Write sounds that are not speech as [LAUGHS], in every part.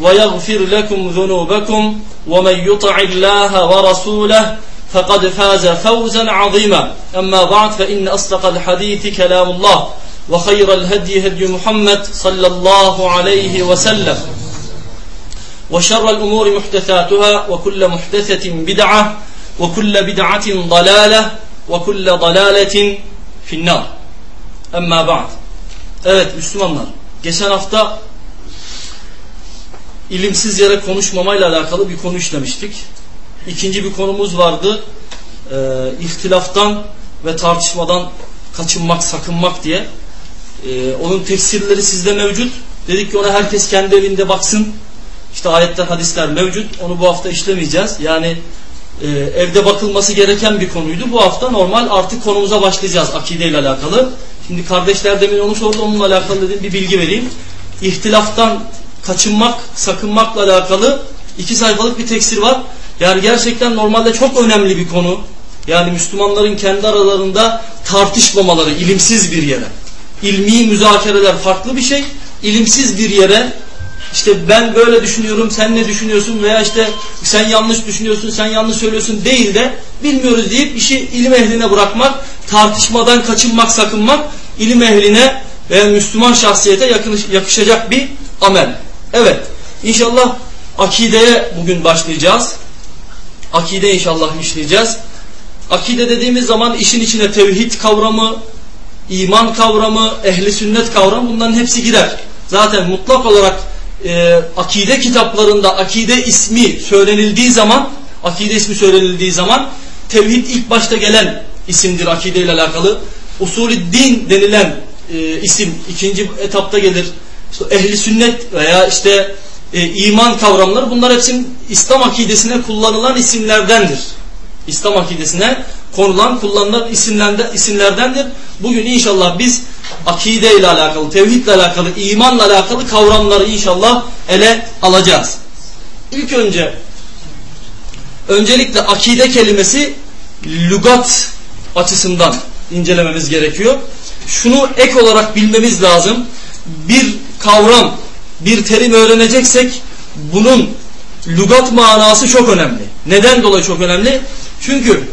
ويغفر لكم ذنوبكم ومن يطع الله ورسوله فقد فاز فوزا عظيما. أما بعد فإن أصدق الحديث كلام الله وخير الهدي هدي محمد صلى الله عليه وسلم. وشر الأمور محدثاتها وكل محدثة بدعة وكل بدعة ضلالة وكل ضلالة في النار. أما بعد Evet Müslümanlar geçen hafta ilimsiz yere konuşmamayla alakalı bir konu işlemiştik. İkinci bir konumuz vardı. E, ihtilaftan ve tartışmadan kaçınmak, sakınmak diye. E, onun tefsirleri sizde mevcut. Dedik ki ona herkes kendi evinde baksın. İşte ayetler, hadisler mevcut. Onu bu hafta işlemeyeceğiz. Yani e, evde bakılması gereken bir konuydu. Bu hafta normal artık konumuza başlayacağız akideyle alakalı. Şimdi kardeşler demin onu sordu. Onunla alakalı dedim bir bilgi vereyim. İhtilaftan kaçınmak, sakınmakla alakalı iki sayfalık bir teksir var. Yani gerçekten normalde çok önemli bir konu. Yani Müslümanların kendi aralarında tartışmamaları ilimsiz bir yere. İlmi müzakereler farklı bir şey. İlimsiz bir yere işte ben böyle düşünüyorum sen ne düşünüyorsun veya işte sen yanlış düşünüyorsun sen yanlış söylüyorsun değil de bilmiyoruz deyip işi ilim ehline bırakmak, tartışmadan kaçınmak, sakınmak ilim ehline veya Müslüman şahsiyete yakışacak bir amel. Evet inşallah akideye bugün başlayacağız. Akide inşallah işleyeceğiz. Akide dediğimiz zaman işin içine tevhid kavramı, iman kavramı, ehli sünnet kavramı bunların hepsi girer. Zaten mutlak olarak e, akide kitaplarında akide ismi söylenildiği zaman akide ismi söylenildiği zaman tevhid ilk başta gelen isimdir akide ile alakalı. Usulü din denilen e, isim ikinci etapta gelir. İşte ehli sünnet veya işte e, iman kavramları bunlar hepsinin İslam akidesine kullanılan isimlerdendir. İslam akidesine konulan, kullanılan isimlerden, isimlerdendir. Bugün inşallah biz akide ile alakalı, tevhid ile alakalı, imanla alakalı kavramları inşallah ele alacağız. İlk önce öncelikle akide kelimesi lügat açısından incelememiz gerekiyor. Şunu ek olarak bilmemiz lazım. Bir kavram, bir terim öğreneceksek bunun lügat manası çok önemli. Neden dolayı çok önemli? Çünkü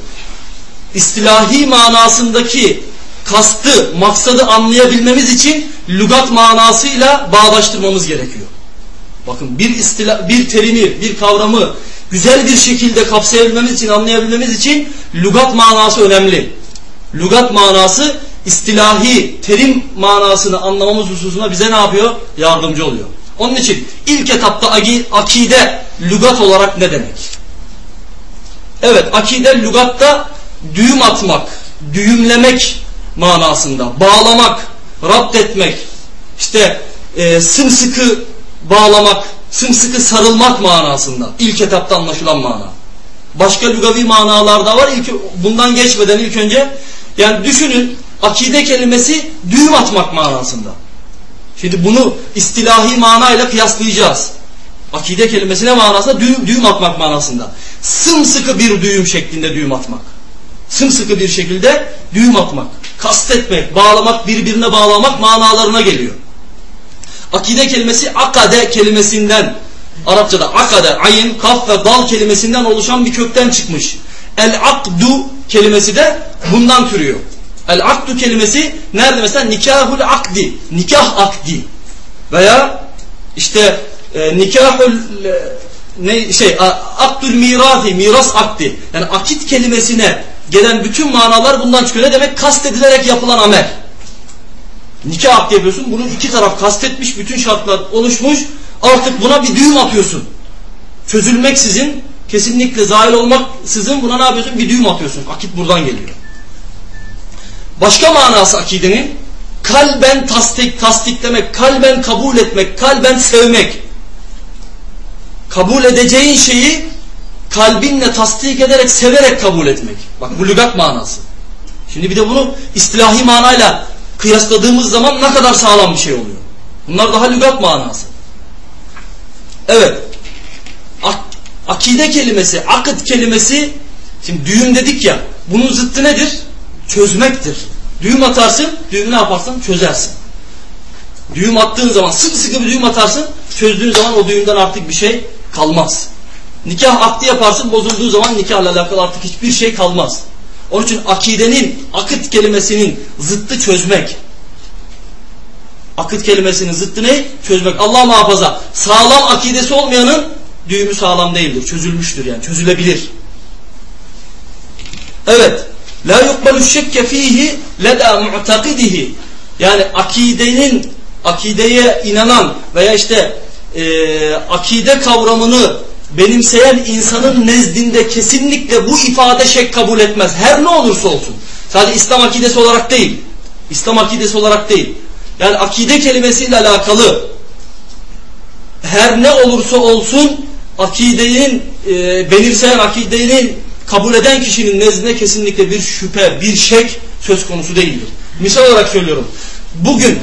istilahi manasındaki kastı, maksadı anlayabilmemiz için lügat manasıyla bağdaştırmamız gerekiyor. Bakın bir istila, bir terimi, bir kavramı güzel bir şekilde kapsayabilmemiz için, anlayabilmemiz için lügat manası önemli. Lügat manası istilahi, terim manasını anlamamız hususuna bize ne yapıyor? Yardımcı oluyor. Onun için ilk etapta akide lügat olarak ne demek? Evet akide lügatta düğüm atmak, düğümlemek manasında. Bağlamak, rapt etmek, işte e, sımsıkı bağlamak, sımsıkı sarılmak manasında. İlk etapta anlaşılan mana. Başka lügavi manalarda var. İlk, bundan geçmeden ilk önce yani düşünün akide kelimesi düğüm atmak manasında. Şimdi bunu istilahi manayla kıyaslayacağız. Akide kelimesi ne manasında? Düğüm, düğüm atmak manasında. Sımsıkı bir düğüm şeklinde düğüm atmak. Sımsıkı bir şekilde düğüm atmak. Kastetmek, bağlamak, birbirine bağlamak manalarına geliyor. Akide kelimesi akade kelimesinden Arapçada akade, ayın, kaf ve dal kelimesinden oluşan bir kökten çıkmış. El akdu kelimesi de bundan türüyor. El akdu kelimesi nerede mesela nikahul akdi, nikah akdi veya işte e, nikahul e, ne şey akdül mirati, miras akdi. Yani akit kelimesine gelen bütün manalar bundan çıkıyor. Ne demek? Kastedilerek yapılan amel. Nikah akdi yapıyorsun. Bunu iki taraf kastetmiş. Bütün şartlar oluşmuş. Artık buna bir düğüm atıyorsun. Çözülmek sizin, kesinlikle zahil olmak sizin buna ne yapıyorsun? Bir düğüm atıyorsun. Akit buradan geliyor. Başka manası akidenin kalben tasdik, tasdiklemek, kalben kabul etmek, kalben sevmek. kabul edeceğin şeyi kalbinle tasdik ederek, severek kabul etmek. Bak bu lügat manası. Şimdi bir de bunu istilahi manayla kıyasladığımız zaman ne kadar sağlam bir şey oluyor. Bunlar daha lügat manası. Evet. Ak akide kelimesi, akıt kelimesi şimdi düğüm dedik ya bunun zıttı nedir? Çözmektir. Düğüm atarsın, düğümü ne yaparsın? Çözersin. Düğüm attığın zaman sıkı sıkı bir düğüm atarsın, çözdüğün zaman o düğümden artık bir şey kalmaz. Nikah akdi yaparsın, bozulduğu zaman nikahla alakalı artık hiçbir şey kalmaz. Onun için akidenin, akıt kelimesinin zıttı çözmek. Akıt kelimesinin zıttı ne? Çözmek. Allah muhafaza. Sağlam akidesi olmayanın düğümü sağlam değildir. Çözülmüştür yani. Çözülebilir. Evet. La yukbalu şekke fihi leda mu'takidihi. Yani akidenin akideye inanan veya işte e, akide kavramını benimseyen insanın nezdinde kesinlikle bu ifade şek kabul etmez. Her ne olursa olsun. Sadece İslam akidesi olarak değil. İslam akidesi olarak değil. Yani akide kelimesiyle alakalı her ne olursa olsun akidenin e, benimseyen akidenin kabul eden kişinin nezdinde kesinlikle bir şüphe, bir şek söz konusu değildir. Misal olarak söylüyorum. Bugün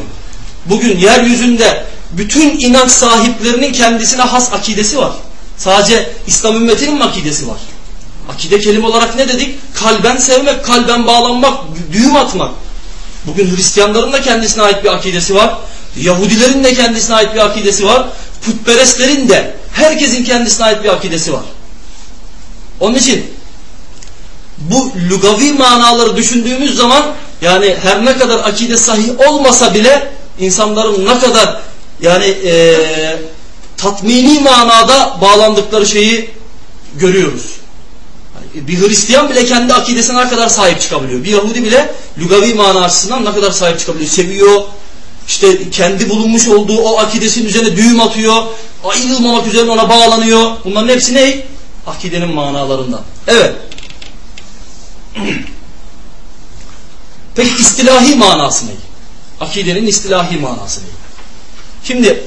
bugün yeryüzünde bütün inanç sahiplerinin kendisine has akidesi var. Sadece İslam ümmetinin akidesi var? Akide kelime olarak ne dedik? Kalben sevmek, kalben bağlanmak, düğüm atmak. Bugün Hristiyanların da kendisine ait bir akidesi var. Yahudilerin de kendisine ait bir akidesi var. Putperestlerin de herkesin kendisine ait bir akidesi var. Onun için bu lugavi manaları düşündüğümüz zaman yani her ne kadar akide sahih olmasa bile insanların ne kadar yani e, tatmini manada bağlandıkları şeyi görüyoruz. Bir Hristiyan bile kendi akidesine ne kadar sahip çıkabiliyor. Bir Yahudi bile lugavi mana açısından ne kadar sahip çıkabiliyor. Seviyor, işte kendi bulunmuş olduğu o akidesinin üzerine düğüm atıyor, ayrılmamak üzerine ona bağlanıyor. Bunların hepsi ne? Akidenin manalarından. Evet. Peki istilahi manası ne? Akidenin istilahi manası ne? Şimdi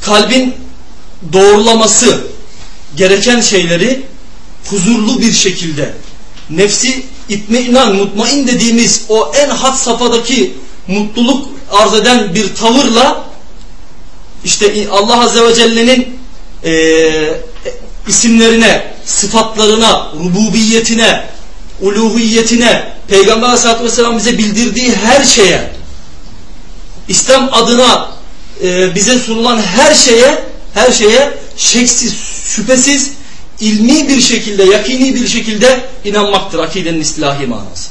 kalbin doğrulaması gereken şeyleri huzurlu bir şekilde nefsi itminan, mutmain dediğimiz o en hat safhadaki mutluluk arz eden bir tavırla işte Allah Azze ve Celle'nin e, isimlerine, sıfatlarına, rububiyetine, uluhiyetine, Peygamber Aleyhisselatü Vesselam bize bildirdiği her şeye, İslam adına e, bize sunulan her şeye, her şeye şeksiz, şüphesiz, ilmi bir şekilde, yakini bir şekilde inanmaktır akidenin istilahi manası.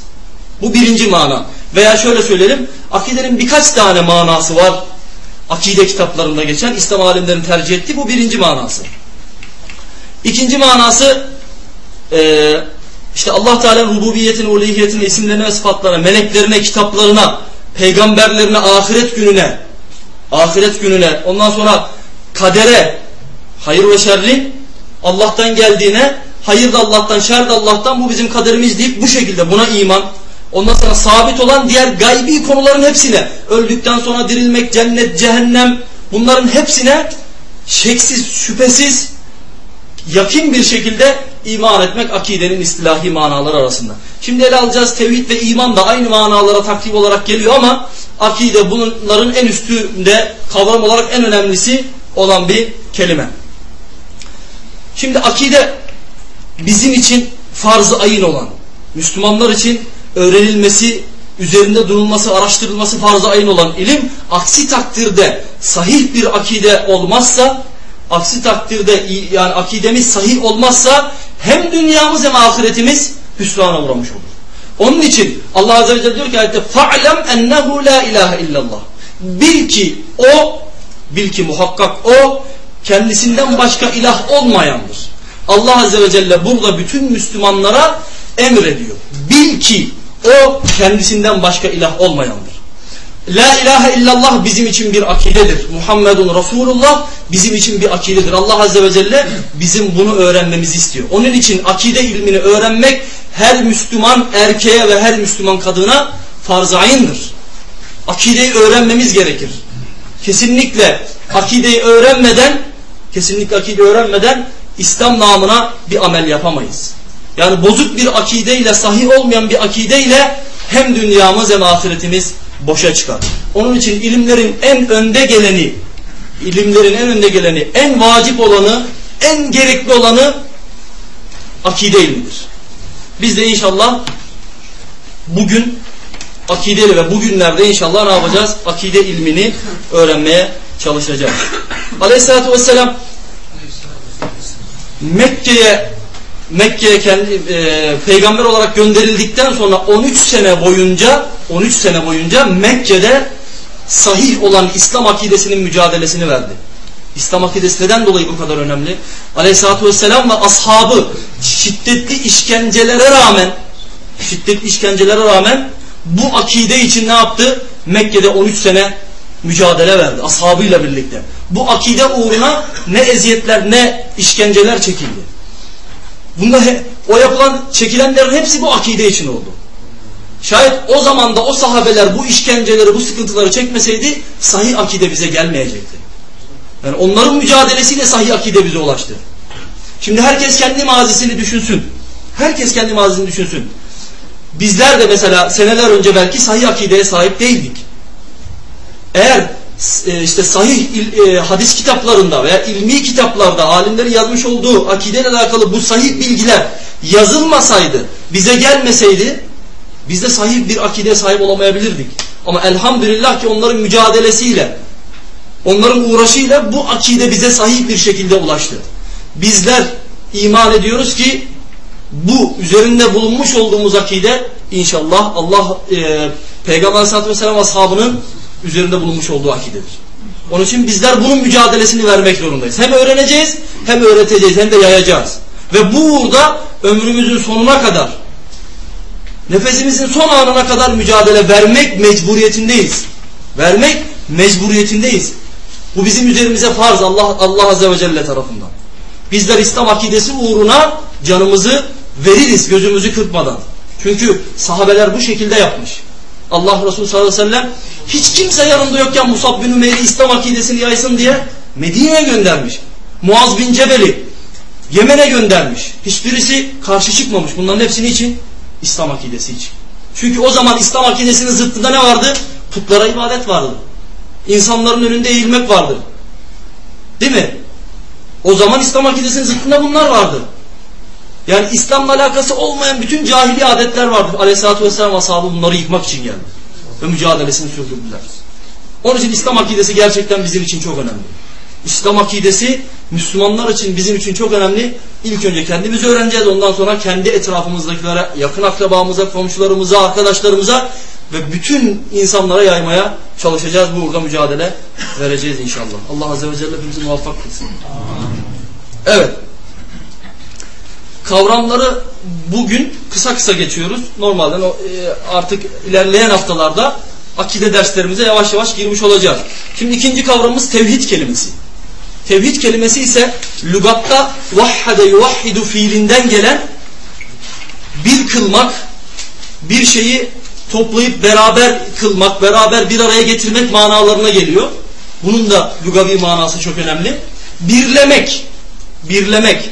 Bu birinci mana. Veya şöyle söyleyelim, akidenin birkaç tane manası var. Akide kitaplarında geçen İslam alimlerin tercih ettiği bu birinci manası. İkinci manası e, işte Allah Teala'nın rububiyetine, uluhiyetine, isimlerine ve sıfatlarına, meleklerine, kitaplarına, peygamberlerine, ahiret gününe, ahiret gününe, ondan sonra kadere, hayır ve şerrin Allah'tan geldiğine, hayır da Allah'tan, şer de Allah'tan bu bizim kaderimiz deyip bu şekilde buna iman, ondan sonra sabit olan diğer gaybi konuların hepsine, öldükten sonra dirilmek, cennet, cehennem, bunların hepsine şeksiz, şüphesiz, yakin bir şekilde iman etmek akidenin istilahi manaları arasında. Şimdi ele alacağız tevhid ve iman da aynı manalara takip olarak geliyor ama akide bunların en üstünde kavram olarak en önemlisi olan bir kelime. Şimdi akide bizim için farz-ı ayın olan, Müslümanlar için öğrenilmesi, üzerinde durulması, araştırılması farz-ı ayın olan ilim, aksi takdirde sahih bir akide olmazsa, aksi takdirde yani akidemiz sahih olmazsa hem dünyamız hem ahiretimiz hüsrana uğramış olur. Onun için Allah Azze ve Celle diyor ki ayette فَعْلَمْ اَنَّهُ لَا اِلَٰهَ اِلَّا اللّٰهِ Bil ki o, bil ki muhakkak o kendisinden başka ilah olmayandır. Allah Azze ve Celle burada bütün Müslümanlara emrediyor. Bil ki o kendisinden başka ilah olmayandır. La ilahe illallah bizim için bir akidedir. Muhammedun Resulullah bizim için bir akidedir. Allah Azze ve Celle bizim bunu öğrenmemizi istiyor. Onun için akide ilmini öğrenmek her Müslüman erkeğe ve her Müslüman kadına farz-ı ayındır. Akideyi öğrenmemiz gerekir. Kesinlikle akideyi öğrenmeden kesinlikle akide öğrenmeden İslam namına bir amel yapamayız. Yani bozuk bir akideyle, sahih olmayan bir akideyle hem dünyamız hem ahiretimiz boşa çıkar. Onun için ilimlerin en önde geleni, ilimlerin en önde geleni, en vacip olanı, en gerekli olanı akide ilmidir. Biz de inşallah bugün akideyle ve bugünlerde inşallah ne yapacağız? Akide ilmini öğrenmeye çalışacağız. Aleyhisselatü Vesselam Mekke'ye Mekke'ye kendi e, peygamber olarak gönderildikten sonra 13 sene boyunca 13 sene boyunca Mekke'de sahih olan İslam akidesinin mücadelesini verdi. İslam akidesi neden dolayı bu kadar önemli? Aleyhisselatü Vesselam ve ashabı şiddetli işkencelere rağmen şiddetli işkencelere rağmen bu akide için ne yaptı? Mekke'de 13 sene mücadele verdi ashabıyla birlikte. Bu akide uğruna ne eziyetler ne işkenceler çekildi. Bunda o yapılan çekilenlerin hepsi bu akide için oldu. Şayet o zaman da o sahabeler bu işkenceleri, bu sıkıntıları çekmeseydi sahih akide bize gelmeyecekti. Yani onların mücadelesiyle sahih akide bize ulaştı. Şimdi herkes kendi mazisini düşünsün. Herkes kendi mazisini düşünsün. Bizler de mesela seneler önce belki sahih akideye sahip değildik. Eğer işte sahih e, hadis kitaplarında veya ilmi kitaplarda alimlerin yazmış olduğu akideyle alakalı bu sahih bilgiler yazılmasaydı, bize gelmeseydi biz de sahih bir akideye sahip olamayabilirdik. Ama elhamdülillah ki onların mücadelesiyle, onların uğraşıyla bu akide bize sahih bir şekilde ulaştı. Bizler iman ediyoruz ki bu üzerinde bulunmuş olduğumuz akide inşallah Allah e, Peygamber Aleyhisselatü Vesselam ashabının üzerinde bulunmuş olduğu akidedir. Onun için bizler bunun mücadelesini vermek zorundayız. Hem öğreneceğiz hem öğreteceğiz hem de yayacağız. Ve bu uğurda ömrümüzün sonuna kadar nefesimizin son anına kadar mücadele vermek mecburiyetindeyiz. Vermek mecburiyetindeyiz. Bu bizim üzerimize farz Allah, Allah Azze ve Celle tarafından. Bizler İslam akidesi uğruna canımızı veririz gözümüzü kırpmadan. Çünkü sahabeler bu şekilde yapmış. Allah Resulü sallallahu aleyhi ve sellem hiç kimse yanında yokken Musab bin Ümeyr'i İslam akidesini yaysın diye Medine'ye göndermiş. Muaz bin Cebel'i Yemen'e göndermiş. Hiçbirisi karşı çıkmamış. Bunların hepsini için İslam akidesi için. Çünkü o zaman İslam akidesinin zıttında ne vardı? Putlara ibadet vardı. İnsanların önünde eğilmek vardı. Değil mi? O zaman İslam akidesinin zıttında bunlar vardı. Yani İslam'la alakası olmayan bütün cahili adetler vardı. Aleyhisselatü Vesselam ashabı bunları yıkmak için geldi. Ve mücadelesini sürdürdüler. Onun için İslam akidesi gerçekten bizim için çok önemli. İslam akidesi Müslümanlar için bizim için çok önemli. İlk önce kendimizi öğreneceğiz. Ondan sonra kendi etrafımızdakilere, yakın akrabamıza, komşularımıza, arkadaşlarımıza ve bütün insanlara yaymaya çalışacağız. Burada mücadele vereceğiz inşallah. Allah Azze ve Celle hepimizi muvaffak kılsın. Evet. Kavramları bugün kısa kısa geçiyoruz. Normalden e, artık ilerleyen haftalarda akide derslerimize yavaş yavaş girmiş olacağız. Şimdi ikinci kavramımız tevhid kelimesi. Tevhid kelimesi ise lügatta vahhade yuvahhidu fiilinden gelen bir kılmak, bir şeyi toplayıp beraber kılmak, beraber bir araya getirmek manalarına geliyor. Bunun da lugavi manası çok önemli. Birlemek, birlemek.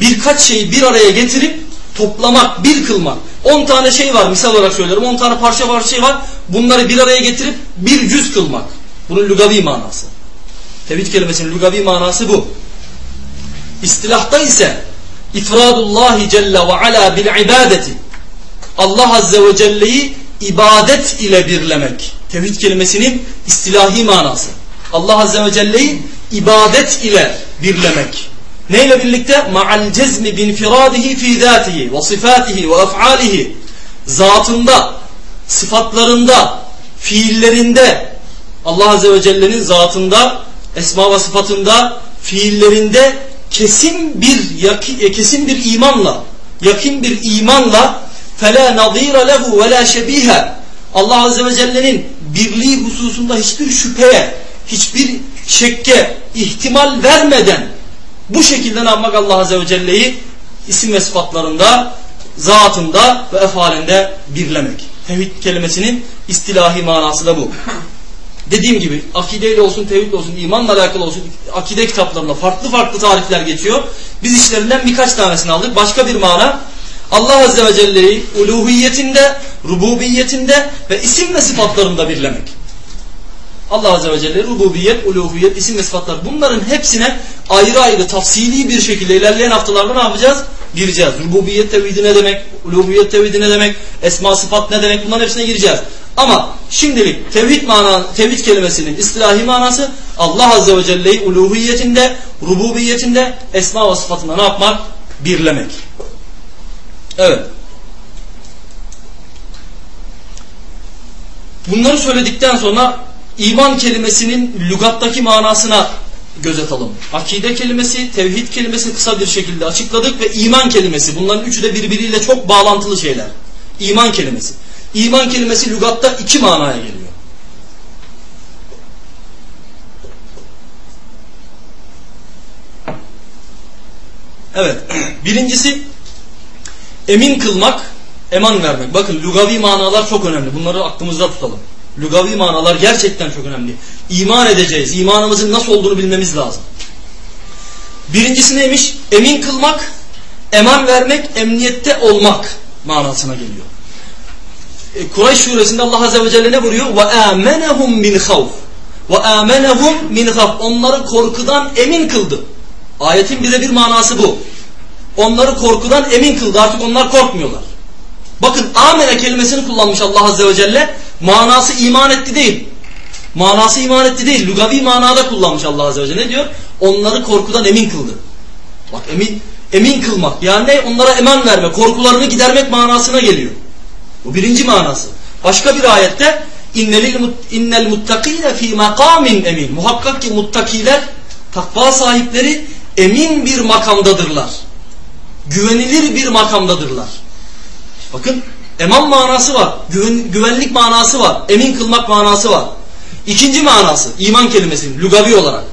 Birkaç şeyi bir araya getirip toplamak, bir kılmak. 10 tane şey var misal olarak söylüyorum. 10 tane parça parça şey var. Bunları bir araya getirip bir cüz kılmak. Bunun lugavi manası. Tevhid kelimesinin lugavi manası bu. İstilahta ise ifradullahi celle ve ala bil ibadeti Allah azze ve celle'yi ibadet ile birlemek. Tevhid kelimesinin istilahi manası. Allah azze ve celle'yi ibadet ile birlemek. Neyle birlikte? Ma'al cezmi bin firadihi fi zatihi ve sifatihi ve ef'alihi. Zatında, sıfatlarında, fiillerinde Allah azze ve celle'nin zatında esma ve sıfatında, fiillerinde kesin bir e, kesin bir imanla, yakin bir imanla fela nadira lehu ve la şebiha Allah azze ve celle'nin birliği hususunda hiçbir şüpheye, hiçbir şekke, ihtimal vermeden bu şekilde ne Allah azze ve celle'yi isim ve sıfatlarında, zatında ve efalinde birlemek. Tevhid kelimesinin istilahi manası da bu. dediğim gibi akideyle olsun, tevhidle olsun, imanla alakalı olsun akide kitaplarında farklı farklı tarifler geçiyor. Biz işlerinden birkaç tanesini aldık. Başka bir mana Allah Azze ve Celle'yi uluhiyetinde, rububiyetinde ve isim ve sıfatlarında birlemek. Allah Azze ve Celle rububiyet, uluhiyet, isim ve sıfatlar bunların hepsine ayrı ayrı tafsili bir şekilde ilerleyen haftalarda ne yapacağız? Gireceğiz. Rububiyet tevhidi ne demek? Uluhiyet tevhidi ne demek? Esma sıfat ne demek? Bunların hepsine gireceğiz. Ama şimdilik tevhid mana tevhid kelimesinin istilahi manası Allah Azze ve Celle'yi uluhiyetinde, rububiyetinde, esma ve sıfatında ne yapmak? Birlemek. Evet. Bunları söyledikten sonra iman kelimesinin lügattaki manasına göz atalım. Akide kelimesi, tevhid kelimesi kısa bir şekilde açıkladık ve iman kelimesi. Bunların üçü de birbiriyle çok bağlantılı şeyler. İman kelimesi. İman kelimesi lügatta iki manaya geliyor. Evet. [CLEARS THROAT] Birincisi emin kılmak, eman vermek. Bakın lugavi manalar çok önemli. Bunları aklımızda tutalım. Lugavi manalar gerçekten çok önemli. İman edeceğiz. İmanımızın nasıl olduğunu bilmemiz lazım. Birincisi neymiş? Emin kılmak, eman vermek, emniyette olmak manasına geliyor. E, Kureyş suresinde Allah Azze ve Celle ne buyuruyor? وَاَمَنَهُمْ مِنْ خَوْفٍ وَاَمَنَهُمْ مِنْ خَوْفٍ Onları korkudan emin kıldı. Ayetin birebir manası bu. Onları korkudan emin kıldı. Artık onlar korkmuyorlar. Bakın amene kelimesini kullanmış Allah Azze ve Celle. Manası iman etti değil. Manası iman etti değil. Lugavi manada kullanmış Allah Azze ve Celle. Ne diyor? Onları korkudan emin kıldı. Bak emin, emin kılmak. Yani ne? Onlara eman verme. Korkularını gidermek manasına geliyor. Bu birinci manası. Başka bir ayette innel muttakine fi makamin emin. Muhakkak ki muttakiler takva sahipleri emin bir makamdadırlar. Güvenilir bir makamdadırlar. Bakın eman manası var. Güven, güvenlik manası var. Emin kılmak manası var. İkinci manası iman kelimesinin lügavi olarak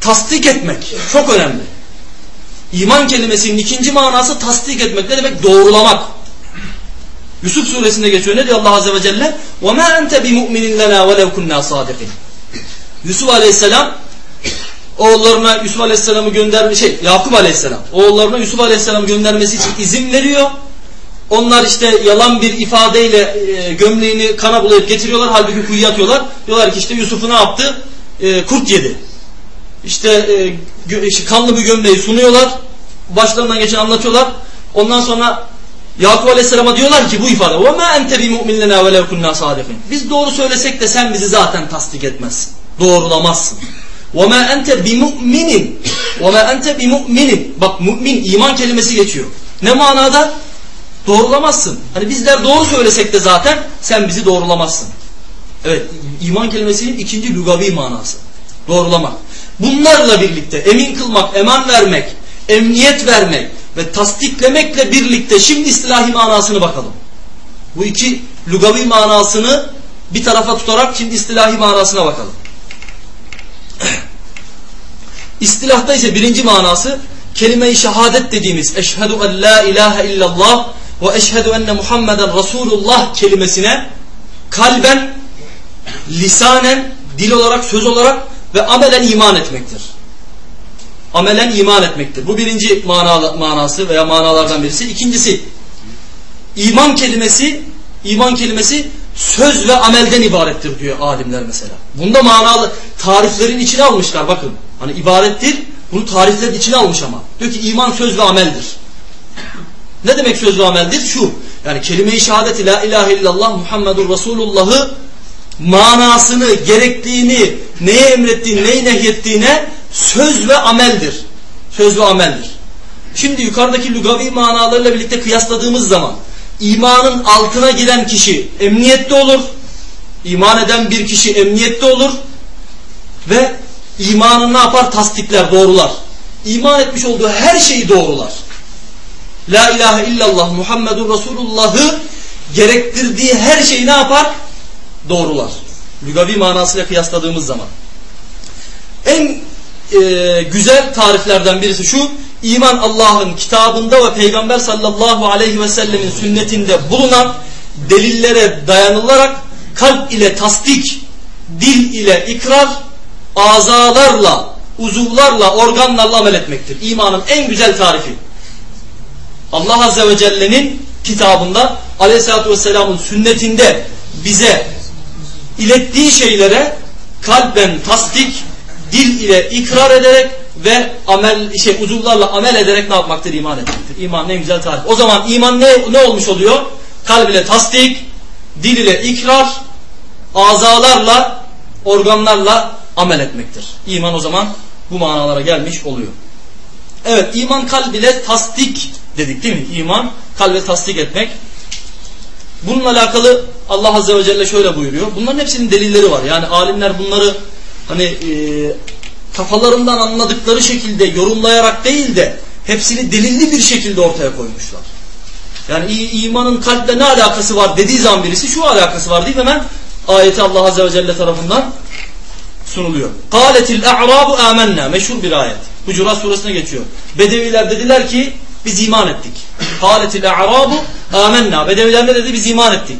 tasdik etmek çok önemli. İman kelimesinin ikinci manası tasdik etmek. Ne demek? Doğrulamak. Yusuf suresinde geçiyor. Ne diyor Allah Azze ve Celle? وَمَا أَنْتَ بِمُؤْمِنٍ لَنَا وَلَوْ كُنَّا صَادِقِينَ Yusuf Aleyhisselam oğullarına Yusuf Aleyhisselam'ı gönderme şey Yakup Aleyhisselam oğullarına Yusuf Aleyhisselam göndermesi için izin veriyor. Onlar işte yalan bir ifadeyle e, gömleğini kana bulayıp getiriyorlar. Halbuki kuyuya atıyorlar. Diyorlar ki işte Yusuf'u ne yaptı? E, kurt yedi. İşte, e, işte kanlı bir gömleği sunuyorlar. Başlarından geçen anlatıyorlar. Ondan sonra Yakup Aleyhisselam'a diyorlar ki bu ifade وَمَا اَنْتَ بِمُؤْمِنْ لَنَا وَلَوْ كُنَّا صَادِقِينَ Biz doğru söylesek de sen bizi zaten tasdik etmezsin. Doğrulamazsın. وَمَا أَنْتَ بِمُؤْمِنٍ وَمَا أَنْتَ بِمُؤْمِنٍ Bak mümin iman kelimesi geçiyor. Ne manada? Doğrulamazsın. Hani bizler doğru söylesek de zaten sen bizi doğrulamazsın. Evet iman kelimesinin ikinci lugavi manası. Doğrulamak. Bunlarla birlikte emin kılmak, eman vermek, emniyet vermek ve tasdiklemekle birlikte şimdi istilahi manasını bakalım. Bu iki lugavi manasını bir tarafa tutarak şimdi istilahi manasına bakalım. [CLEARS THROAT] İstilahta ise birinci manası kelime-i şehadet dediğimiz eşhedü en la ilahe illallah ve eşhedü enne Muhammeden Resulullah kelimesine kalben, lisanen, dil olarak, söz olarak ve amelen iman etmektir. Amelen iman etmektir. Bu birinci mana, manası veya manalardan birisi. İkincisi, iman kelimesi, iman kelimesi söz ve amelden ibarettir diyor alimler mesela. Bunda manalı tariflerin içine almışlar bakın. Hani ibarettir, bunu tariflerin içine almış ama. Diyor ki iman söz ve ameldir. Ne demek söz ve ameldir? Şu, yani kelime-i şehadet la ilahe illallah Muhammedur Resulullah'ı manasını, gerektiğini, neye emrettiğini, neyi nehyettiğine söz ve ameldir. Söz ve ameldir. Şimdi yukarıdaki lugavi manalarıyla birlikte kıyasladığımız zaman imanın altına giren kişi emniyette olur. İman eden bir kişi emniyette olur. Ve imanını ne yapar? Tasdikler, doğrular. İman etmiş olduğu her şeyi doğrular. La ilahe illallah Muhammedur Resulullah'ı gerektirdiği her şeyi ne yapar? Doğrular. Lugavi manasıyla kıyasladığımız zaman. En e, güzel tariflerden birisi şu. İman Allah'ın kitabında ve Peygamber sallallahu aleyhi ve sellemin sünnetinde bulunan delillere dayanılarak kalp ile tasdik dil ile ikrar, azalarla, uzuvlarla, organlarla amel etmektir. İmanın en güzel tarifi. Allah Azze ve Celle'nin kitabında Aleyhisselatü Vesselam'ın sünnetinde bize ilettiği şeylere kalben tasdik, dil ile ikrar ederek ve amel şey uzuvlarla amel ederek ne yapmaktır? İman etmektir. İmanın en güzel tarifi. O zaman iman ne, ne olmuş oluyor? Kalb ile tasdik, dil ile ikrar, azalarla, organlarla amel etmektir. İman o zaman bu manalara gelmiş oluyor. Evet iman kalb ile tasdik dedik değil mi? İman kalbe tasdik etmek. Bununla alakalı Allah Azze ve Celle şöyle buyuruyor. Bunların hepsinin delilleri var. Yani alimler bunları hani e, kafalarından anladıkları şekilde yorumlayarak değil de hepsini delilli bir şekilde ortaya koymuşlar. Yani imanın kalple ne alakası var dediği zaman birisi şu alakası var deyip hemen ayeti Allah Azze ve Celle tarafından sunuluyor. Kâletil a'rabu âmennâ. Meşhur bir ayet. Hucurat suresine geçiyor. Bedeviler dediler ki biz iman ettik. Kâletil a'rabu âmennâ. Bedeviler ne dedi? Biz iman ettik.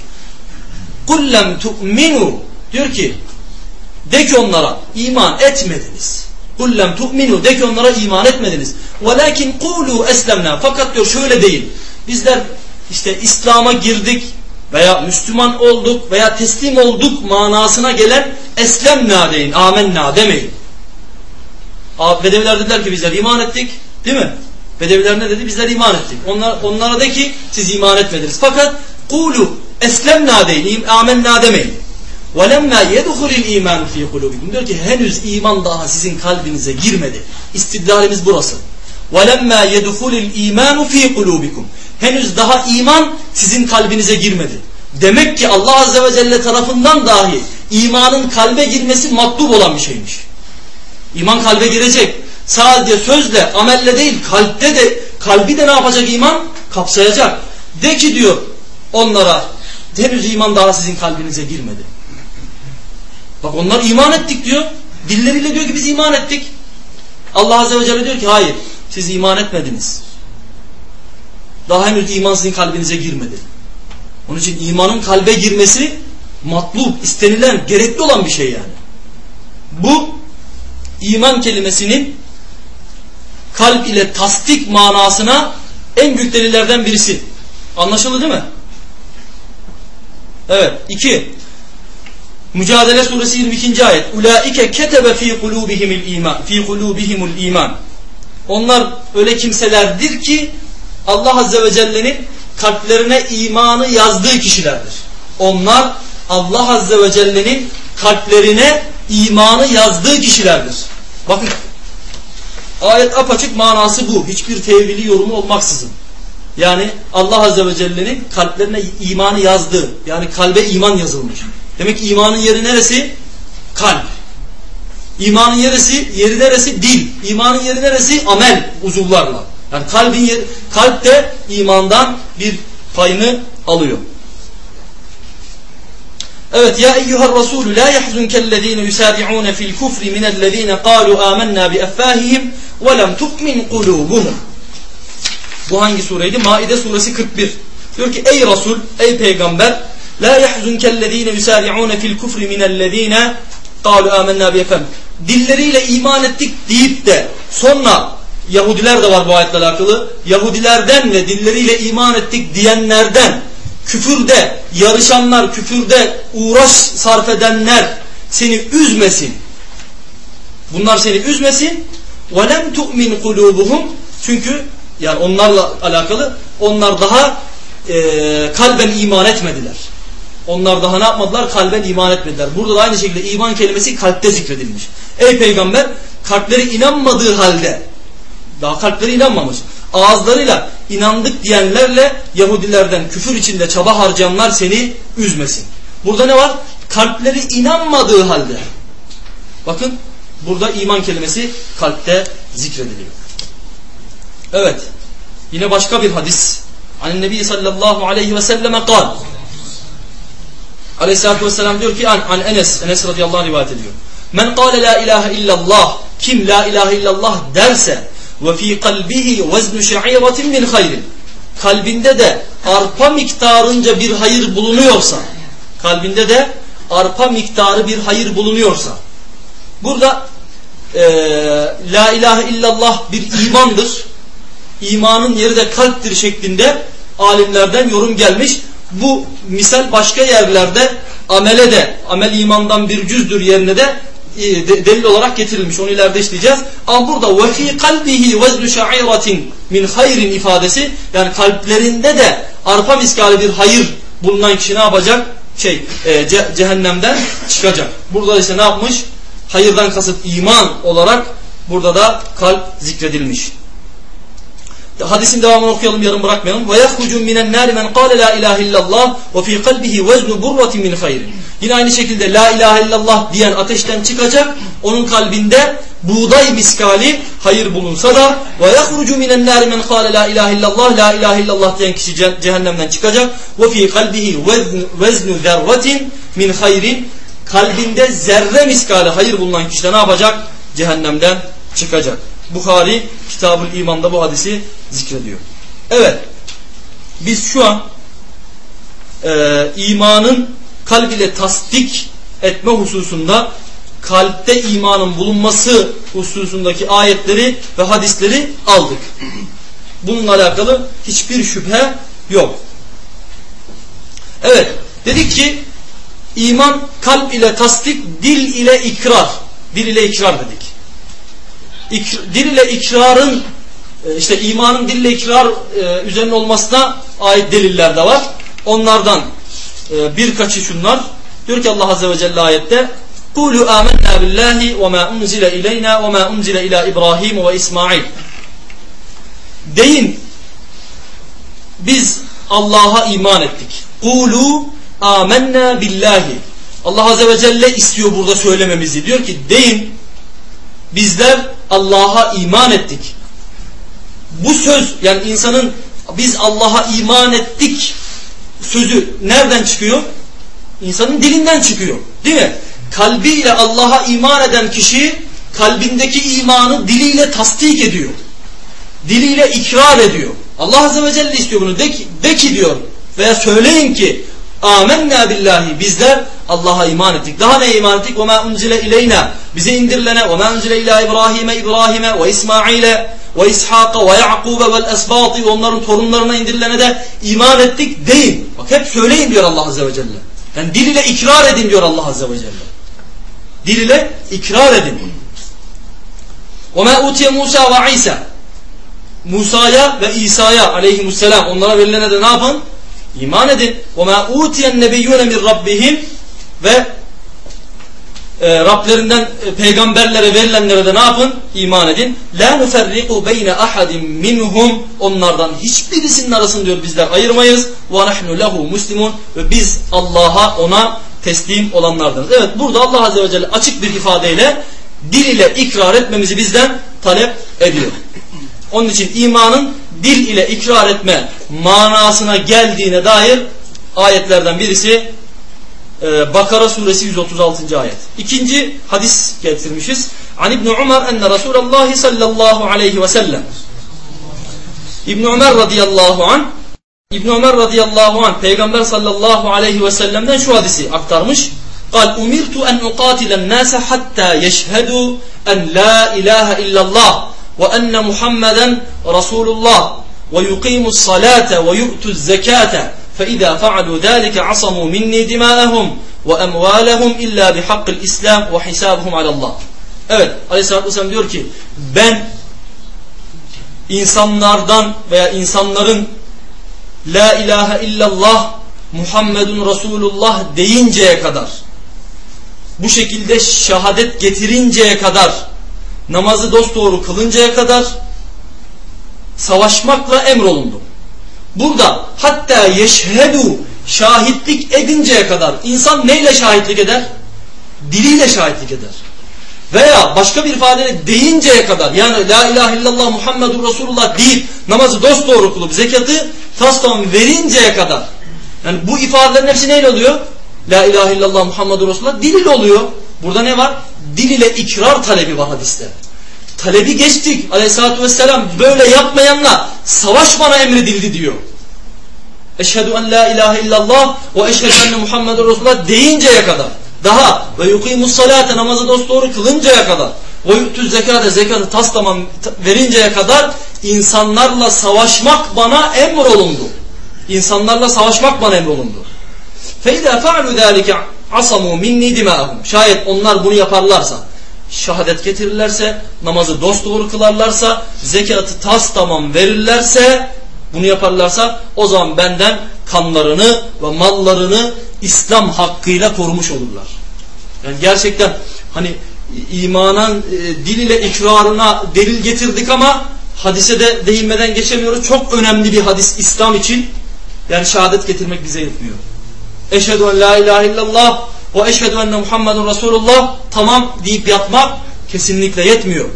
Kullem tu'minu. Diyor ki de ki onlara iman etmediniz. Kullem tu'minu. De ki onlara iman etmediniz. Velakin kulu eslemna. Fakat diyor şöyle değil. Bizler işte İslam'a girdik veya Müslüman olduk veya teslim olduk manasına gelen eslemna deyin, amenna demeyin. Bedeviler dediler ki bizler iman ettik değil mi? Bedeviler ne dedi? Bizler iman ettik. Onlar, onlara de ki siz iman etmediniz. Fakat kulu eslemna deyin, amenna demeyin. وَلَمَّا يَدْخُلِ الْا۪يمَانُ ف۪ي قُلُوبِكُمْ Diyor ki henüz iman daha sizin kalbinize girmedi. İstidlalimiz burası. وَلَمَّا يَدْخُلِ الْا۪يمَانُ ف۪ي قُلُوبِكُمْ Henüz daha iman sizin kalbinize girmedi. Demek ki Allah Azze ve Celle tarafından dahi imanın kalbe girmesi matlub olan bir şeymiş. İman kalbe girecek. Sadece sözle, amelle değil, kalpte de, kalbi de ne yapacak iman? Kapsayacak. De ki diyor onlara, henüz iman daha sizin kalbinize girmedi. Bak onlar iman ettik diyor. Dilleriyle diyor ki biz iman ettik. Allah Azze ve Celle diyor ki hayır, siz iman etmediniz. Daha henüz iman sizin kalbinize girmedi. Onun için imanın kalbe girmesi matlub, istenilen, gerekli olan bir şey yani. Bu iman kelimesinin kalp ile tasdik manasına en büyük delillerden birisi. Anlaşıldı değil mi? Evet. İki. Mücadele suresi 22. ayet. Ulaike ketebe fi kulubihimul iman. Fi kulubihimul iman. Onlar öyle kimselerdir ki Allah Azze ve Celle'nin kalplerine imanı yazdığı kişilerdir. Onlar Allah Azze ve Celle'nin kalplerine imanı yazdığı kişilerdir. Bakın ayet apaçık manası bu. Hiçbir tevili yorumu olmaksızın. Yani Allah Azze ve Celle'nin kalplerine imanı yazdığı. Yani kalbe iman yazılmış. Demek ki imanın yeri neresi? Kalp. İmanın yerisi, yeri neresi? Dil. İmanın yeri neresi? Amel uzuvlarla. Yani kalbin yer, kalp de imandan bir payını alıyor. Evet ya eyyuhar rasulü la yahzunkellezine yusari'un fil kufri minellezine qalu amennâ bi effâhihim lem tu'min kulubuhum. Bu hangi sureydi? Maide suresi 41. Diyor ki ey Resul, ey peygamber la yahzunkellezine yusari'un fil kufri minellezine qalu amennâ bi effâhihim. Dilleriyle iman ettik deyip de sonra Yahudiler de var bu ayetle alakalı. Yahudilerden ve dilleriyle iman ettik diyenlerden küfürde yarışanlar, küfürde uğraş sarf edenler seni üzmesin. Bunlar seni üzmesin. وَلَمْ تُؤْمِنْ قُلُوبُهُمْ Çünkü yani onlarla alakalı onlar daha e, kalben iman etmediler. Onlar daha ne yapmadılar? Kalben iman etmediler. Burada da aynı şekilde iman kelimesi kalpte zikredilmiş. Ey peygamber kalpleri inanmadığı halde daha kalpleri inanmamış. Ağızlarıyla inandık diyenlerle Yahudilerden küfür içinde çaba harcayanlar seni üzmesin. Burada ne var? Kalpleri inanmadığı halde. Bakın burada iman kelimesi kalpte zikrediliyor. Evet. Yine başka bir hadis. An Nebi sallallahu aleyhi ve selleme kal. Aleyhisselatü vesselam diyor ki an, an Enes, Enes radıyallahu anh rivayet ediyor. Men kâle la ilahe illallah. Kim la ilahe illallah derse ve fi kalbihi veznu şe'iratin min hayrin. Kalbinde de arpa miktarınca bir hayır bulunuyorsa, kalbinde de arpa miktarı bir hayır bulunuyorsa burada e, la ilahe illallah bir imandır. İmanın yeri de kalptir şeklinde alimlerden yorum gelmiş. Bu misal başka yerlerde amele de amel imandan bir cüzdür yerine de e, delil olarak getirilmiş. Onu ileride işleyeceğiz. Ama burada ve fi kalbihi veznu min hayrin ifadesi yani kalplerinde de arpa miskali bir hayır bulunan kişi ne yapacak? Şey e, ce cehennemden çıkacak. Burada ise ne yapmış? Hayırdan kasıt iman olarak burada da kalp zikredilmiş. Hadisin devamını okuyalım yarım bırakmayalım. Ve yahrucu minen nari men qala la ilahe illallah ve fi kalbihi veznu burratin min hayrin. Yine aynı şekilde la ilahe illallah diyen ateşten çıkacak. Onun kalbinde buğday miskali hayır bulunsa da ve yahrucu minen nari men qala la ilahe illallah la ilahe illallah diyen kişi cehennemden çıkacak. Ve fi kalbihi veznu zerratin min hayrin. Kalbinde zerre miskali hayır bulunan kişi de ne yapacak? Cehennemden çıkacak. Bukhari Kitabül İman'da bu hadisi zikrediyor. Evet. Biz şu an e, imanın kalb ile tasdik etme hususunda kalpte imanın bulunması hususundaki ayetleri ve hadisleri aldık. Bununla alakalı hiçbir şüphe yok. Evet. Dedik ki iman kalp ile tasdik, dil ile ikrar. Dil ile ikrar dedik. İkr, dil ile ikrarın e, işte imanın dille ikrar e, üzerine olmasına ait deliller de var. Onlardan e, birkaçı şunlar. Diyor ki Allah Azze ve Celle ayette Kulu amennâ billahi ve mâ unzile ileyna ve mâ unzile ilâ İbrahim ve Deyin biz Allah'a iman ettik. Kulu amennâ billahi Allah Azze ve Celle istiyor burada söylememizi. Diyor ki deyin bizler Allah'a iman ettik. Bu söz yani insanın biz Allah'a iman ettik sözü nereden çıkıyor? İnsanın dilinden çıkıyor. Değil mi? Kalbiyle Allah'a iman eden kişi kalbindeki imanı diliyle tasdik ediyor. Diliyle ikrar ediyor. Allah Azze ve Celle istiyor bunu. De ki, de ki diyor veya söyleyin ki Amenna billahi bizler Allah'a iman ettik. Daha ne iman ettik? وَمَا اُنْزِلَ اِلَيْنَا Bize indirilene وَمَا اُنْزِلَ اِلَى İbrahim'e İbrahim'e ve İsmail'e ve İshak'a ve Ya'kub'e vel esbati onların torunlarına indirilene de iman ettik deyin. Bak hep söyleyin diyor Allah Azze ve Celle. Yani dil ile ikrar edin diyor Allah Azze ve Celle. Dil ile ikrar edin. وَمَا اُوْتِيَ Musa ve İsa Musa'ya ve İsa'ya aleyhimusselam onlara verilene de ne yapın? İman edin. وَمَا اُوْتِيَ النَّبِيُّونَ مِنْ رَبِّهِمْ Ve e, Rablerinden e, peygamberlere verilenlere de ne yapın? İman edin. لَا نُفَرِّقُ بَيْنَ أَحَدٍ مِنْهُمْ Onlardan hiçbirisinin arasını diyor bizler ayırmayız. وَنَحْنُ لَهُ مُسْلِمُونَ Ve biz Allah'a ona teslim olanlardanız. Evet burada Allah Azze ve Celle açık bir ifadeyle dil ile ikrar etmemizi bizden talep ediyor. Onun için imanın dil ile ikrar etme manasına geldiğine dair ayetlerden birisi e, Bakara suresi 136. ayet. İkinci hadis getirmişiz. An İbn Umar enne Resulullah sallallahu aleyhi ve sellem İbn Ömer radıyallahu an İbn Ömer radıyallahu an Peygamber sallallahu aleyhi ve sellem'den şu hadisi aktarmış. قال أمرت أن أقاتل الناس حتى يشهدوا أن لا إله إلا الله وأن محمدا رسول الله ويقيموا الصلاة ويؤتوا الزكاة فإذا فعلوا ذلك عصموا مني دماءهم وأموالهم إلا بحق الإسلام وحسابهم على الله Evet Aleyhisselatü Vesselam diyor ki ben insanlardan veya insanların La ilahe illallah Muhammedun Resulullah deyinceye kadar bu şekilde şehadet getirinceye kadar namazı dosdoğru kılıncaya kadar savaşmakla emrolundu. Burada hatta yeşhedu şahitlik edinceye kadar insan neyle şahitlik eder? Diliyle şahitlik eder. Veya başka bir ifadeyle deyinceye kadar yani la ilahe illallah Muhammedur Resulullah deyip namazı dosdoğru kılıp zekatı taslam verinceye kadar yani bu ifadelerin hepsi neyle oluyor? La ilahe illallah Muhammedur Resulullah dil ile oluyor. Burada ne var? Dil ile ikrar talebi var hadiste. Talebi geçtik. Aleyhisselatü vesselam böyle yapmayanla savaş bana emredildi diyor. Eşhedü en la ilahe illallah ve eşhedü enne Muhammeden Resulullah deyinceye kadar. Daha ve yukimus salate namazı dosdoğru kılıncaya kadar. Ve yüktüz zekate zekatı taslaman verinceye kadar insanlarla savaşmak bana emrolundu. İnsanlarla savaşmak bana emrolundu. Fe idâ fe'alü asamu minni dimahum. Şayet onlar bunu yaparlarsa, şehadet getirirlerse, namazı dost dosdoğru kılarlarsa, zekatı tas tamam verirlerse, bunu yaparlarsa o zaman benden kanlarını ve mallarını İslam hakkıyla korumuş olurlar. Yani gerçekten hani imanan e, dil ile ikrarına delil getirdik ama hadise de değinmeden geçemiyoruz. Çok önemli bir hadis İslam için. Yani şehadet getirmek bize yetmiyor. Eşhedü en la ilahe illallah ve eşhedü enne Muhammedun Resulullah tamam deyip yatmak kesinlikle yetmiyor.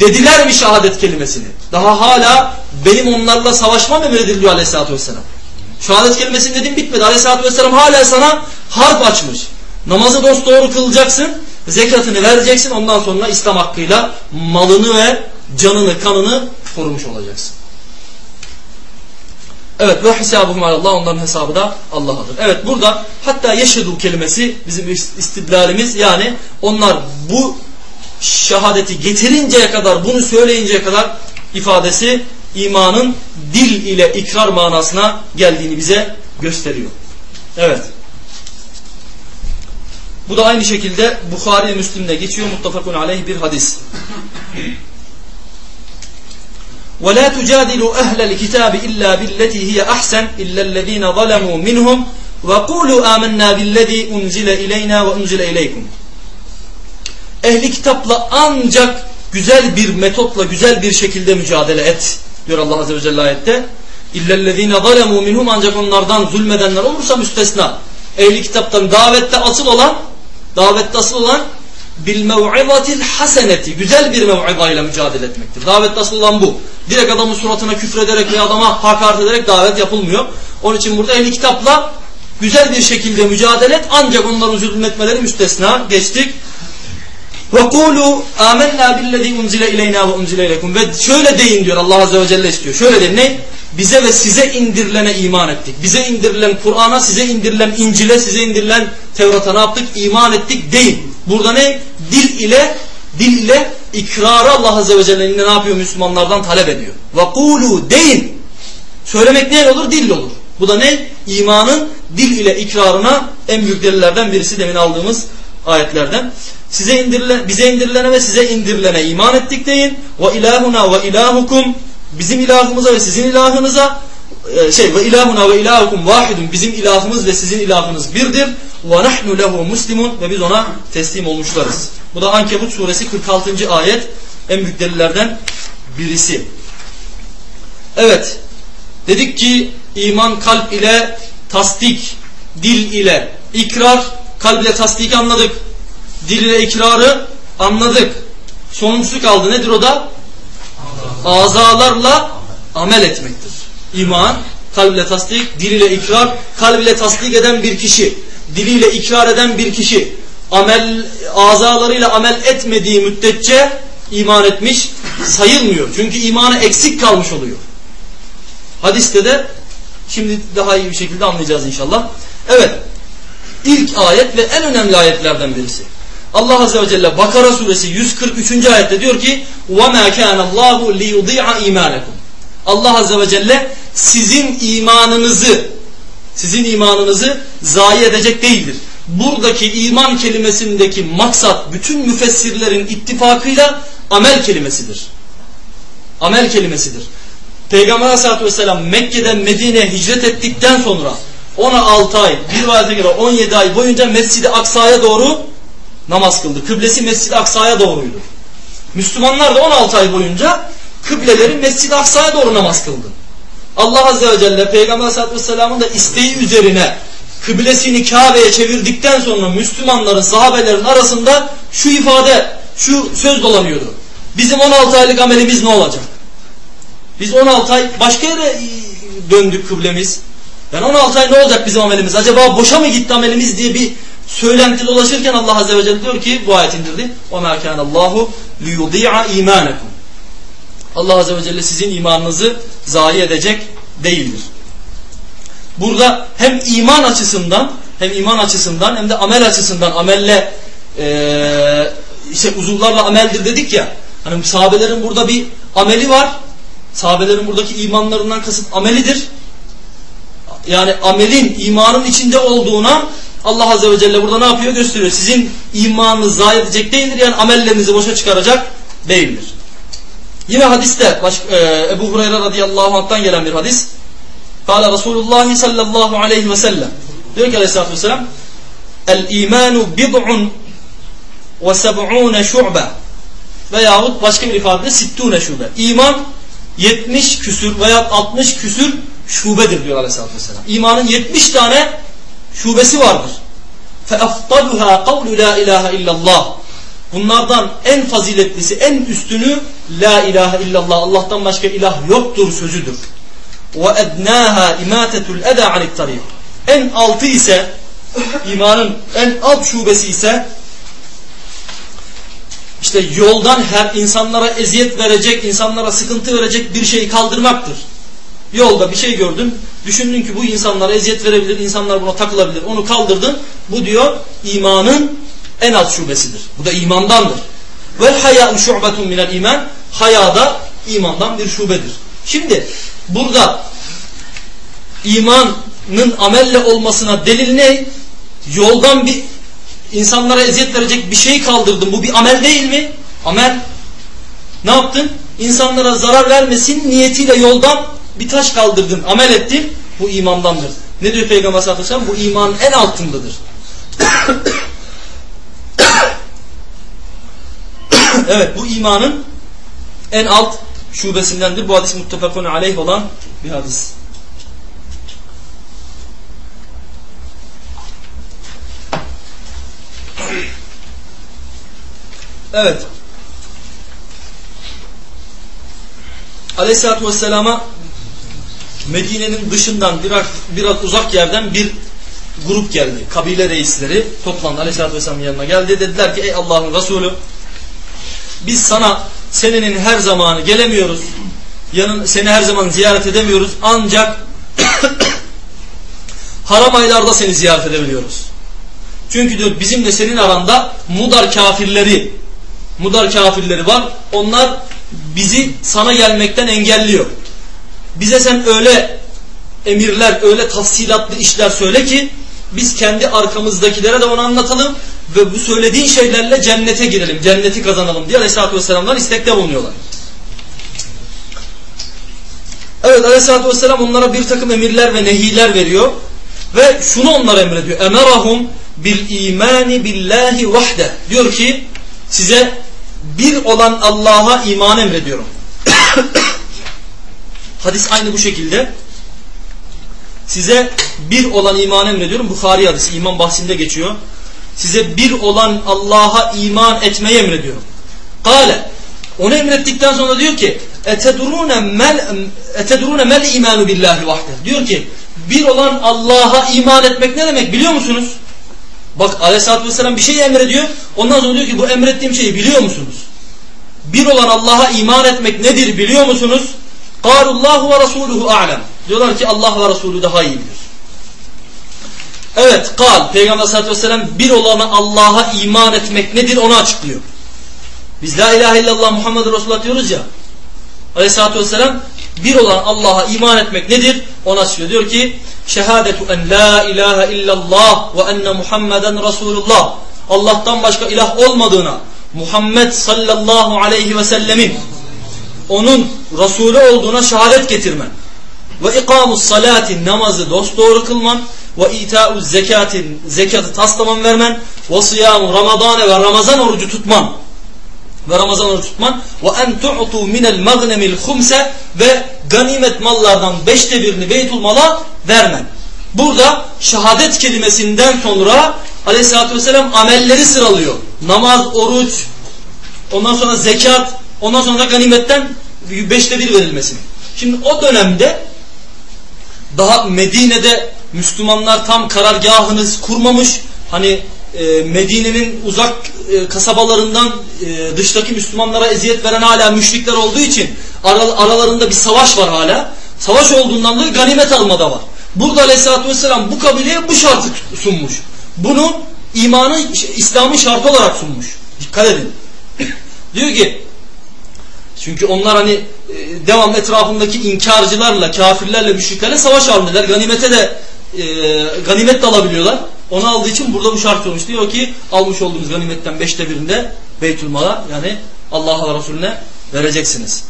Dediler mi şehadet kelimesini? Daha hala benim onlarla savaşmam emrediliyor aleyhissalatü vesselam. Şehadet kelimesini dedim bitmedi. Aleyhissalatü vesselam hala sana harp açmış. Namazı dost doğru kılacaksın. Zekatını vereceksin. Ondan sonra İslam hakkıyla malını ve canını, kanını korumuş olacaksın. Evet ve hesabuhum Allah onların hesabı da Allah'adır. Evet burada hatta yeşedu kelimesi bizim istidlalimiz yani onlar bu şehadeti getirinceye kadar bunu söyleyinceye kadar ifadesi imanın dil ile ikrar manasına geldiğini bize gösteriyor. Evet. Bu da aynı şekilde Bukhari Müslim'de geçiyor muttafakun aleyh bir hadis. ولا تجادلوا أهل الكتاب إلا بالتي هي أحسن إلا الذين ظلموا منهم وقولوا آمنا بالذي أنزل إلينا وأنزل إليكم Ehli kitapla ancak güzel bir metotla, güzel bir şekilde mücadele et diyor Allah Azze ve Celle ayette. İllellezine zalemu minhum ancak onlardan zulmedenler olursa müstesna. Ehli kitaptan davette asıl olan davette asıl olan bil mev'izatil haseneti güzel bir mev'izayla mücadele etmektir. Davette asıl olan bu. Direkt adamın suratına küfrederek veya adama hakaret ederek davet yapılmıyor. Onun için burada ehli kitapla güzel bir şekilde mücadele et ancak onların zulmetmeleri müstesna. Geçtik. Ve kulu amennâ billezî unzile ileynâ ve unzile ileykum. Ve şöyle deyin diyor Allah Azze ve Celle istiyor. Şöyle deyin ne? Bize ve size indirilene iman ettik. Bize indirilen Kur'an'a, size indirilen İncil'e, size indirilen Tevrat'a ne yaptık? İman ettik deyin. Burada ne? Dil ile dil ile ikrarı Allah Azze ve Celle ne yapıyor? Müslümanlardan talep ediyor. Kulu deyin. Söylemek ne olur? Dil olur. Bu da ne? İmanın dil ile ikrarına en büyük delillerden birisi demin aldığımız ayetlerden. Size indirilen, bize indirilene ve size indirilene iman ettik deyin. Ve ilahuna ve ilahukum bizim ilahımıza ve sizin ilahınıza e, şey ve ilahuna ve ilahukum vahidun bizim ilahımız ve sizin ilahınız birdir. Ve nahnu lehu muslimun ve biz ona teslim olmuşlarız. Bu da Ankebut suresi 46. ayet en büyük delillerden birisi. Evet. Dedik ki iman kalp ile tasdik, dil ile ikrar, kalb ile tasdik anladık. Dil ile ikrarı anladık. Sonuncusu kaldı. Nedir o da? Azalarla amel etmektir İman, kalb ile tasdik, dil ile ikrar, kalb ile tasdik eden bir kişi, diliyle ikrar eden bir kişi, amel azalarıyla amel etmediği müddetçe iman etmiş sayılmıyor. Çünkü imanı eksik kalmış oluyor. Hadiste de şimdi daha iyi bir şekilde anlayacağız inşallah. Evet. İlk ayet ve en önemli ayetlerden birisi. Allah Azze ve Celle Bakara suresi 143. ayette diyor ki وَمَا كَانَ اللّٰهُ لِيُضِيعَ اِيمَانَكُمْ Allah Azze ve Celle sizin imanınızı sizin imanınızı zayi edecek değildir. Buradaki iman kelimesindeki maksat bütün müfessirlerin ittifakıyla amel kelimesidir. Amel kelimesidir. Peygamber Aleyhisselatü Vesselam Mekke'den Medine'ye hicret ettikten sonra 16 ay, bir rivayete göre 17 ay boyunca Mescid-i Aksa'ya doğru namaz kıldı. Kıblesi Mescid-i Aksa'ya doğruydu. Müslümanlar da 16 ay boyunca kıbleleri Mescid-i Aksa'ya doğru namaz kıldı. Allah Azze ve Celle Peygamber Aleyhisselatü Vesselam'ın da isteği üzerine kıblesini Kabe'ye çevirdikten sonra Müslümanların, sahabelerin arasında şu ifade, şu söz dolanıyordu. Bizim 16 aylık amelimiz ne olacak? Biz 16 ay başka yere döndük kıblemiz. Yani 16 ay ne olacak bizim amelimiz? Acaba boşa mı gitti amelimiz diye bir söylenti dolaşırken Allah Azze ve Celle diyor ki bu ayet indirdi. وَمَا كَانَ اللّٰهُ لِيُضِيعَ اِيمَانَكُمْ Allah Azze ve Celle sizin imanınızı zayi edecek değildir. burada hem iman açısından hem iman açısından hem de amel açısından amelle e, işte uzuvlarla ameldir dedik ya. Hani sahabelerin burada bir ameli var. Sahabelerin buradaki imanlarından kasıt amelidir. Yani amelin imanın içinde olduğuna Allah Azze ve Celle burada ne yapıyor gösteriyor. Sizin imanınız zayi edecek değildir yani amellerinizi boşa çıkaracak değildir. Yine hadiste baş, e, Ebu Hureyre radıyallahu anh'tan gelen bir hadis. Kale Resulullah sallallahu aleyhi ve sellem. Diyor ki aleyhissalatü vesselam El imanu bid'un ve seb'une şu'be veyahut başka bir ifade sittune şube. İman 70 küsür veya 60 küsür şubedir diyor aleyhissalatü vesselam. İmanın 70 tane şubesi vardır. فَاَفْطَلُهَا قَوْلُ لَا اِلَٰهَ اِلَّا اللّٰهِ Bunlardan en faziletlisi, en üstünü La ilahe illallah, Allah'tan başka ilah yoktur sözüdür. وَاَدْنَاهَا اِمَاتَةُ الْاَدَى عَنِ الطَّرِيقِ En altı ise, imanın en alt şubesi ise işte yoldan her insanlara eziyet verecek, insanlara sıkıntı verecek bir şeyi kaldırmaktır. Yolda bir şey gördün, düşündün ki bu insanlara eziyet verebilir, insanlar buna takılabilir, onu kaldırdın. Bu diyor imanın en alt şubesidir. Bu da imandandır. Ve haya'u şu'betun minel iman. Haya da imandan bir şubedir. Şimdi burada imanın amelle olmasına delil ne? Yoldan bir insanlara eziyet verecek bir şey kaldırdın. Bu bir amel değil mi? Amel. Ne yaptın? İnsanlara zarar vermesin niyetiyle yoldan bir taş kaldırdın, amel ettin. Bu imandandır. Ne diyor Peygamber sallallahu aleyhi ve sellem? Bu imanın en altındadır. [LAUGHS] evet bu imanın en alt şubesindendir. Bu hadis muttefakun aleyh olan bir hadis. Evet. Aleyhisselatü Vesselam'a Medine'nin dışından biraz, biraz uzak yerden bir grup geldi. Kabile reisleri toplandı. Aleyhisselatü Vesselam'ın yanına geldi. Dediler ki ey Allah'ın Resulü biz sana senenin her zamanı gelemiyoruz. Yanın, seni her zaman ziyaret edemiyoruz. Ancak [COUGHS] haram aylarda seni ziyaret edebiliyoruz. Çünkü diyor bizim de senin aranda mudar kafirleri mudar kafirleri var. Onlar bizi sana gelmekten engelliyor. Bize sen öyle emirler, öyle tafsilatlı işler söyle ki biz kendi arkamızdakilere de onu anlatalım ve bu söylediğin şeylerle cennete girelim, cenneti kazanalım diye Aleyhisselatü Vesselam'dan istekte bulunuyorlar. Evet Aleyhisselatü Vesselam onlara bir takım emirler ve nehiler veriyor ve şunu onlara emrediyor. Emerahum bil imani billahi vahde. Diyor ki size bir olan Allah'a iman emrediyorum. [COUGHS] Hadis aynı bu şekilde. Size bir olan iman emrediyorum. Bukhari hadisi iman bahsinde geçiyor. Size bir olan Allah'a iman etmeyi emrediyorum. Kale. Onu emrettikten sonra diyor ki etedurune mel etedurune mel imanu billahi vahde. Diyor ki bir olan Allah'a iman etmek ne demek biliyor musunuz? Bak aleyhissalatü vesselam bir şey emrediyor. Ondan sonra diyor ki bu emrettiğim şeyi biliyor musunuz? Bir olan Allah'a iman etmek nedir biliyor musunuz? Kâlullahu ve rasuluhu a'lem. Diyorlar ki Allah ve Resulü daha iyi bilir. Evet kal Peygamber sallallahu aleyhi ve sellem bir olana Allah'a iman etmek nedir onu açıklıyor. Biz la ilahe illallah Muhammed Resulullah diyoruz ya. Aleyhissalatü vesselam bir olan Allah'a iman etmek nedir? Onu açıklıyor. Diyor ki şehadetu en la ilahe illallah ve enne Muhammeden Resulullah. Allah'tan başka ilah olmadığına Muhammed sallallahu aleyhi ve sellemin onun Resulü olduğuna şehadet getirmen ve ikamus salatin namazı dosdoğru kılman ve ita'u zekatin zekatı taslaman vermen ve siyamu ramadane ve ramazan orucu tutman ve ramazan orucu tutman ve en tu'tu minel magnemil khumse ve ganimet mallardan beşte birini beytul mala vermen. Burada şehadet kelimesinden sonra aleyhissalatü vesselam amelleri sıralıyor. Namaz, oruç, ondan sonra zekat, ondan sonra ganimetten beşte bir verilmesini. Şimdi o dönemde daha Medine'de Müslümanlar tam karargahını kurmamış. Hani e, Medine'nin uzak e, kasabalarından e, dıştaki Müslümanlara eziyet veren hala müşrikler olduğu için ara, aralarında bir savaş var hala. Savaş olduğundan dolayı ganimet alma da var. Burada aleyhissalatü vesselam bu kabileye bu şartı sunmuş. Bunu imanı İslam'ın şartı olarak sunmuş. Dikkat edin. [CLEARS THROAT] Diyor ki çünkü onlar hani e, devam etrafındaki inkarcılarla, kafirlerle, müşriklerle savaş halindeler. Ganimete de e, ganimet de alabiliyorlar. Onu aldığı için burada bu şart olmuş. Diyor ki almış olduğunuz ganimetten beşte birinde Beytülmal'a yani Allah'a ve Resulüne vereceksiniz.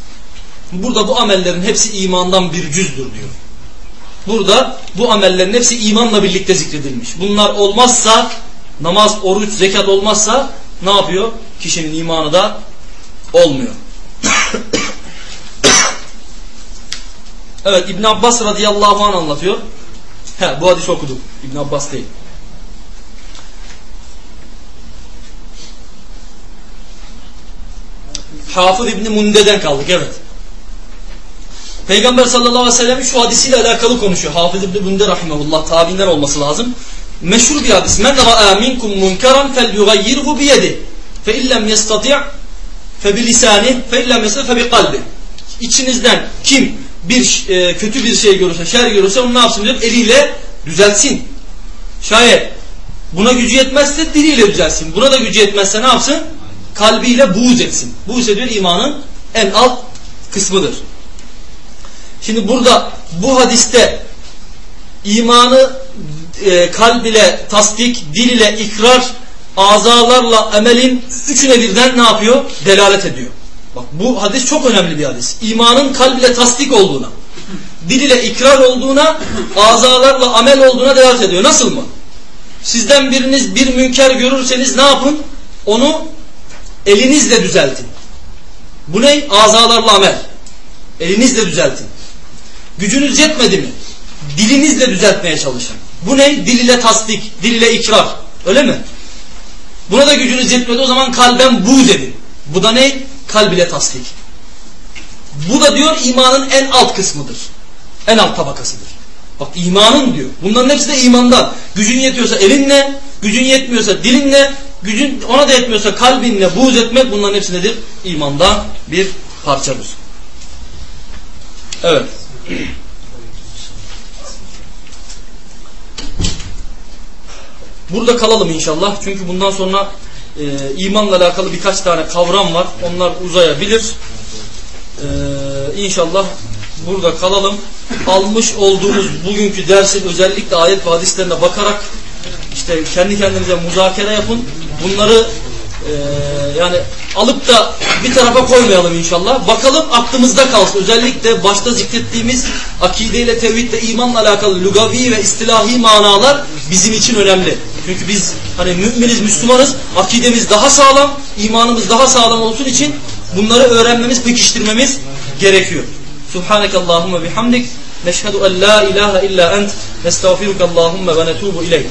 Burada bu amellerin hepsi imandan bir cüzdür diyor. Burada bu amellerin hepsi imanla birlikte zikredilmiş. Bunlar olmazsa namaz, oruç, zekat olmazsa ne yapıyor? Kişinin imanı da olmuyor. Evet İbn Abbas radıyallahu anh anlatıyor. He, bu hadisi okuduk. İbn Abbas değil. Hafız İbni Munde'den kaldık evet. Peygamber sallallahu aleyhi ve sellem şu hadisiyle alakalı konuşuyor. Hafız İbni Munde rahimahullah tabinden olması lazım. Meşhur bir hadis. Men ra'a minkum munkaran fel yugayyirhu biyedi. Fe illem yestati' fe bilisani fe illem yestati' fe biqalbi. İçinizden kim bir e, kötü bir şey görürse, şer görürse onu ne yapsın diyor? Eliyle düzeltsin. Şayet buna gücü yetmezse diliyle düzelsin. Buna da gücü yetmezse ne yapsın? Kalbiyle buğz etsin. Buğz ediyor imanın en alt kısmıdır. Şimdi burada bu hadiste imanı e, kalb ile tasdik, dil ile ikrar, azalarla emelin üçüne birden ne yapıyor? Delalet ediyor. Bak bu hadis çok önemli bir hadis. İmanın kalb ile tasdik olduğuna, dil ile ikrar olduğuna, azalarla amel olduğuna delalet ediyor. Nasıl mı? Sizden biriniz bir münker görürseniz ne yapın? Onu elinizle düzeltin. Bu ne? Azalarla amel. Elinizle düzeltin. Gücünüz yetmedi mi? Dilinizle düzeltmeye çalışın. Bu ne? Dil ile tasdik, dil ile ikrar. Öyle mi? Buna da gücünüz yetmedi o zaman kalben buğz edin. Bu da ne? Kalb ile tasdik. Bu da diyor imanın en alt kısmıdır. En alt tabakasıdır. Bak imanın diyor. Bunların hepsi de imandan. Gücün yetiyorsa elinle, gücün yetmiyorsa dilinle, gücün ona da yetmiyorsa kalbinle buğz etmek bunların hepsi nedir? İmandan bir parçadır. Evet. Burada kalalım inşallah. Çünkü bundan sonra e, imanla alakalı birkaç tane kavram var. Onlar uzayabilir. E, inşallah burada kalalım. Almış olduğumuz bugünkü dersin özellikle ayet ve hadislerine bakarak işte kendi kendinize muzakere yapın. Bunları e, yani alıp da bir tarafa koymayalım inşallah. Bakalım aklımızda kalsın. Özellikle başta zikrettiğimiz akideyle, tevhidle, imanla alakalı lugavi ve istilahi manalar bizim için önemli. Çünkü biz hani müminiz, Müslümanız, akidemiz daha sağlam, imanımız daha sağlam olsun için bunları öğrenmemiz, pekiştirmemiz gerekiyor. Subhaneke Allahümme bihamdik. Neşhedü en la ilahe illa ent. Nestağfiruke Allahümme ve netubu ileyk.